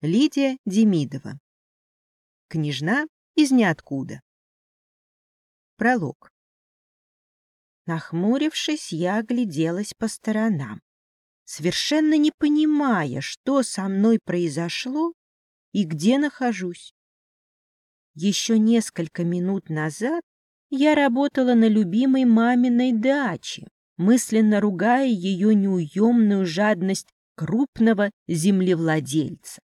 Лидия Демидова. Княжна из ниоткуда. Пролог. Нахмурившись, я огляделась по сторонам, совершенно не понимая, что со мной произошло и где нахожусь. Еще несколько минут назад я работала на любимой маминой даче, мысленно ругая ее неуемную жадность крупного землевладельца.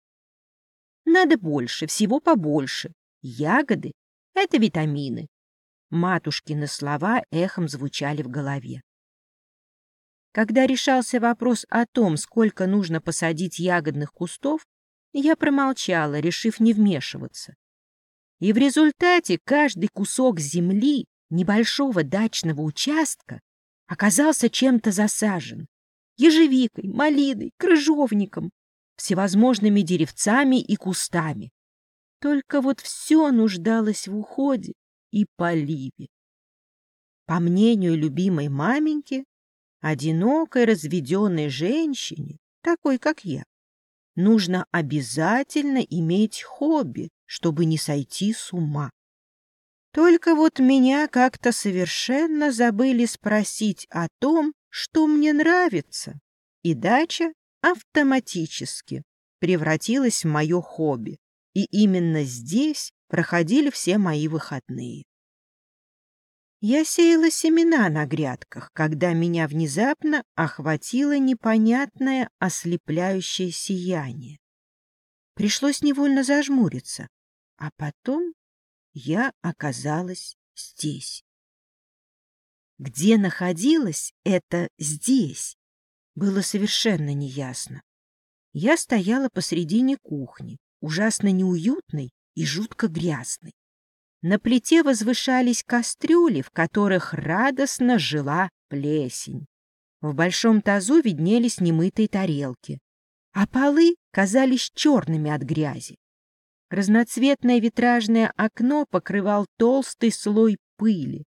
Надо больше, всего побольше. Ягоды — это витамины. Матушкины слова эхом звучали в голове. Когда решался вопрос о том, сколько нужно посадить ягодных кустов, я промолчала, решив не вмешиваться. И в результате каждый кусок земли небольшого дачного участка оказался чем-то засажен. Ежевикой, малиной, крыжовником, всевозможными деревцами и кустами. Только вот все нуждалось в уходе и поливе. По мнению любимой маменьки, одинокой разведенной женщине, такой как я, нужно обязательно иметь хобби, чтобы не сойти с ума. Только вот меня как-то совершенно забыли спросить о том, что мне нравится, и дача автоматически превратилась в мое хобби, и именно здесь проходили все мои выходные. Я сеяла семена на грядках, когда меня внезапно охватило непонятное ослепляющее сияние. Пришлось невольно зажмуриться, а потом я оказалась здесь. Где находилась это «здесь» было совершенно неясно. Я стояла посредине кухни, ужасно неуютной и жутко грязной. На плите возвышались кастрюли, в которых радостно жила плесень. В большом тазу виднелись немытые тарелки, а полы казались черными от грязи. Разноцветное витражное окно покрывал толстый слой пыли,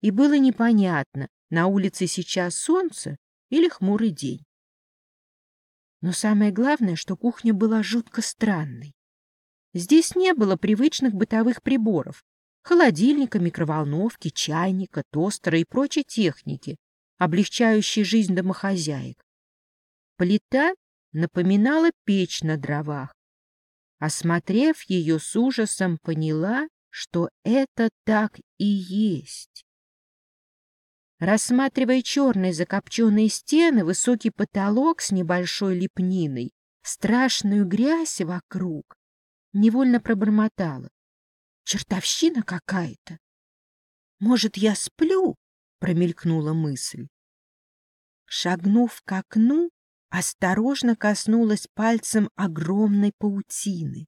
и было непонятно, на улице сейчас солнце или хмурый день. Но самое главное, что кухня была жутко странной. Здесь не было привычных бытовых приборов, холодильника, микроволновки, чайника, тостера и прочей техники, облегчающей жизнь домохозяек. Плита напоминала печь на дровах. Осмотрев ее с ужасом, поняла, что это так и есть. Рассматривая черные закопченные стены, высокий потолок с небольшой лепниной, страшную грязь вокруг, невольно пробормотала. Чертовщина какая-то. Может, я сплю? Промелькнула мысль. Шагнув к окну, осторожно коснулась пальцем огромной паутины.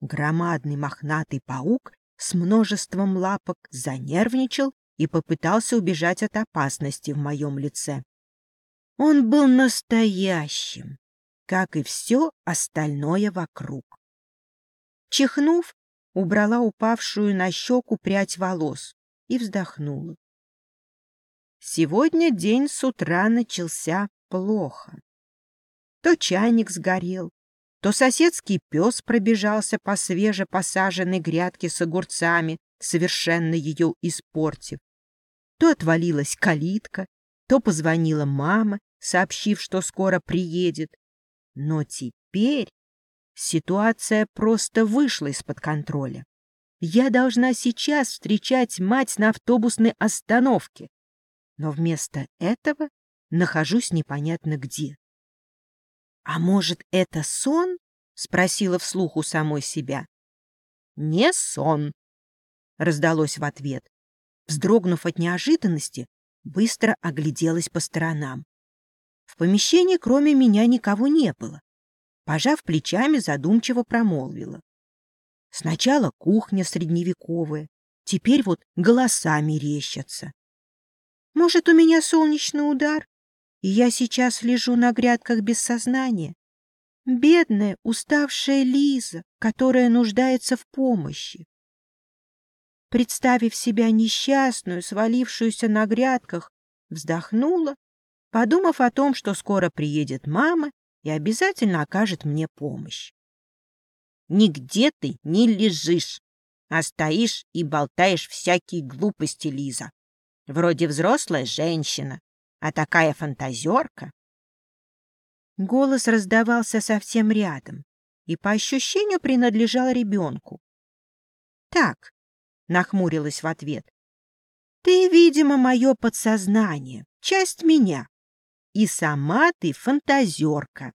Громадный мохнатый паук с множеством лапок занервничал и попытался убежать от опасности в моем лице. Он был настоящим, как и все остальное вокруг. Чихнув, убрала упавшую на щеку прядь волос и вздохнула. Сегодня день с утра начался плохо. То чайник сгорел, то соседский пес пробежался по свежепосаженной грядке с огурцами, совершенно ее испортив. То отвалилась калитка, то позвонила мама, сообщив, что скоро приедет. Но теперь ситуация просто вышла из-под контроля. Я должна сейчас встречать мать на автобусной остановке, но вместо этого нахожусь непонятно где. «А может, это сон?» — спросила вслух у самой себя. «Не сон», — раздалось в ответ. Вздрогнув от неожиданности, быстро огляделась по сторонам. В помещении кроме меня никого не было. Пожав плечами, задумчиво промолвила. Сначала кухня средневековая, теперь вот голоса мерещатся. Может, у меня солнечный удар, и я сейчас лежу на грядках без сознания? Бедная, уставшая Лиза, которая нуждается в помощи. Представив себя несчастную, свалившуюся на грядках, вздохнула, подумав о том, что скоро приедет мама и обязательно окажет мне помощь. Нигде ты не лежишь, а стоишь и болтаешь всякие глупости, Лиза. Вроде взрослая женщина, а такая фантазерка. Голос раздавался совсем рядом и по ощущению принадлежал ребенку. «Так», — нахмурилась в ответ, — «ты, видимо, мое подсознание, часть меня, и сама ты фантазерка».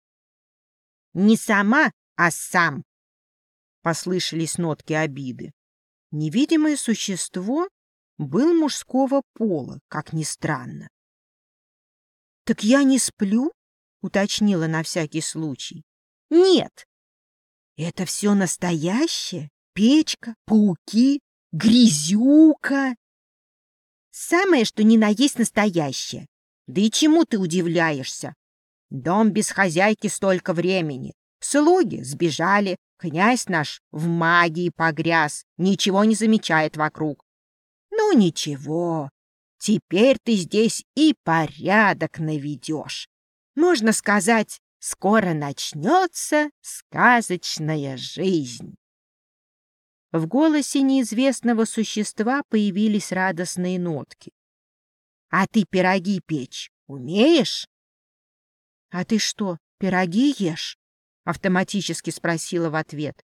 «Не сама, а сам», — послышались нотки обиды. Невидимое существо был мужского пола, как ни странно. «Так я не сплю?» — уточнила на всякий случай. «Нет». «Это все настоящее? Печка, пауки, грязюка?» «Самое, что ни на есть настоящее. Да и чему ты удивляешься? Дом без хозяйки столько времени. Слуги сбежали, князь наш в магии погряз, ничего не замечает вокруг. Ну ничего, теперь ты здесь и порядок наведешь. Можно сказать, скоро начнется сказочная жизнь. В голосе неизвестного существа появились радостные нотки. «А ты пироги печь умеешь?» «А ты что, пироги ешь?» — автоматически спросила в ответ.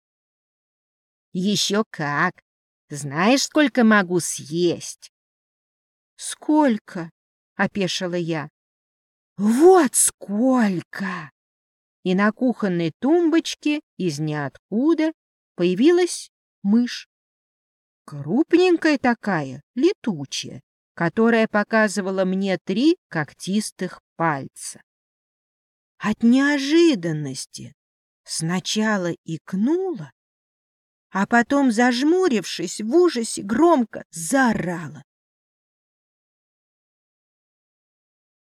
«Еще как! Знаешь, сколько могу съесть?» «Сколько?» — опешила я. «Вот сколько!» И на кухонной тумбочке из ниоткуда появилась мышь. Крупненькая такая, летучая, которая показывала мне три когтистых пальца. От неожиданности сначала икнула, а потом, зажмурившись в ужасе, громко заорала.